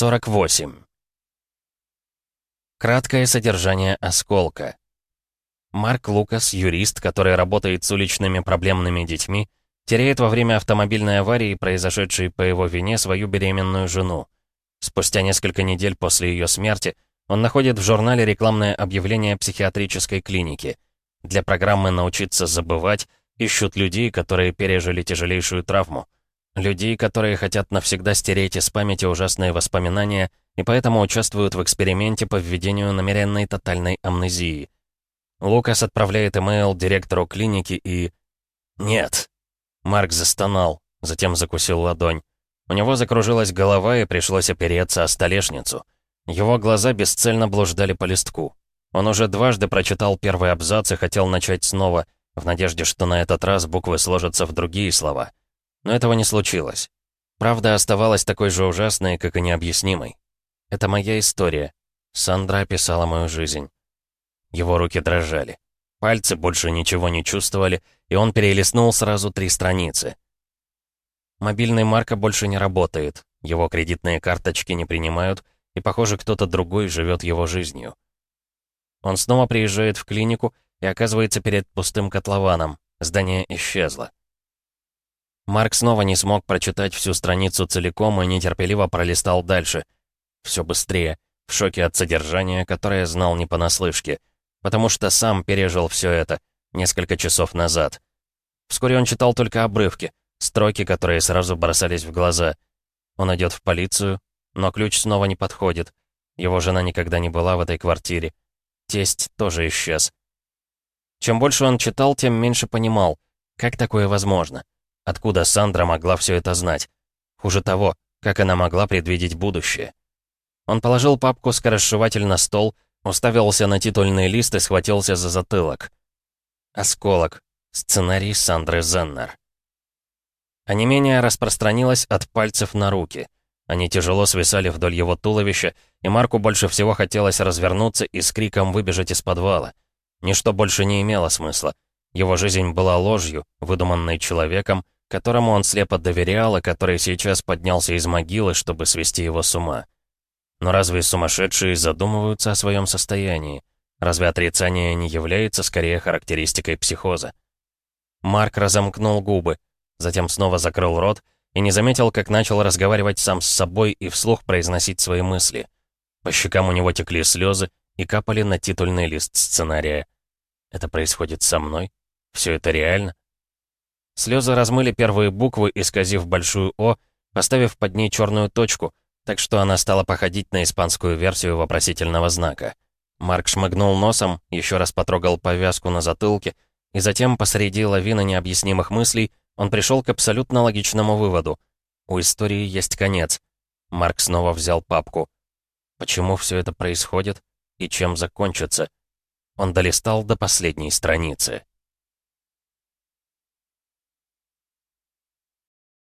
48. Краткое содержание осколка. Марк Лукас, юрист, который работает с уличными проблемными детьми, теряет во время автомобильной аварии, произошедшей по его вине, свою беременную жену. Спустя несколько недель после ее смерти он находит в журнале рекламное объявление психиатрической клиники. Для программы «Научиться забывать» ищут людей, которые пережили тяжелейшую травму. Людей, которые хотят навсегда стереть из памяти ужасные воспоминания и поэтому участвуют в эксперименте по введению намеренной тотальной амнезии. Лукас отправляет имейл директору клиники и... «Нет». Марк застонал, затем закусил ладонь. У него закружилась голова и пришлось опереться о столешницу. Его глаза бесцельно блуждали по листку. Он уже дважды прочитал первый абзац и хотел начать снова, в надежде, что на этот раз буквы сложатся в другие слова. Но этого не случилось. Правда оставалась такой же ужасной, как и необъяснимой. Это моя история. Сандра описала мою жизнь. Его руки дрожали. Пальцы больше ничего не чувствовали, и он перелистнул сразу три страницы. Мобильный Марка больше не работает, его кредитные карточки не принимают, и, похоже, кто-то другой живет его жизнью. Он снова приезжает в клинику и оказывается перед пустым котлованом. Здание исчезло. Марк снова не смог прочитать всю страницу целиком и нетерпеливо пролистал дальше. Все быстрее, в шоке от содержания, которое знал не понаслышке, потому что сам пережил все это несколько часов назад. Вскоре он читал только обрывки, строки, которые сразу бросались в глаза. Он идет в полицию, но ключ снова не подходит. Его жена никогда не была в этой квартире. Тесть тоже исчез. Чем больше он читал, тем меньше понимал, как такое возможно. Откуда Сандра могла все это знать? Хуже того, как она могла предвидеть будущее? Он положил папку скоросшиватель на стол, уставился на титульный лист и схватился за затылок. Осколок. Сценарий Сандры Зеннер. Онемение распространилось от пальцев на руки. Они тяжело свисали вдоль его туловища, и Марку больше всего хотелось развернуться и с криком выбежать из подвала. Ничто больше не имело смысла. Его жизнь была ложью, выдуманной человеком, которому он слепо доверял и который сейчас поднялся из могилы, чтобы свести его с ума. Но разве сумасшедшие задумываются о своем состоянии? Разве отрицание не является скорее характеристикой психоза? Марк разомкнул губы, затем снова закрыл рот и не заметил, как начал разговаривать сам с собой и вслух произносить свои мысли. По щекам у него текли слезы и капали на титульный лист сценария. «Это происходит со мной? Все это реально?» Слезы размыли первые буквы, исказив большую «О», поставив под ней черную точку, так что она стала походить на испанскую версию вопросительного знака. Марк шмыгнул носом, еще раз потрогал повязку на затылке, и затем, посреди лавины необъяснимых мыслей, он пришел к абсолютно логичному выводу. У истории есть конец. Марк снова взял папку. Почему все это происходит и чем закончится? Он долистал до последней страницы.